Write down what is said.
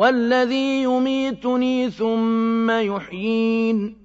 وَالَّذِي يُمِيتُنِي ثُمَّ يُحْيِينِ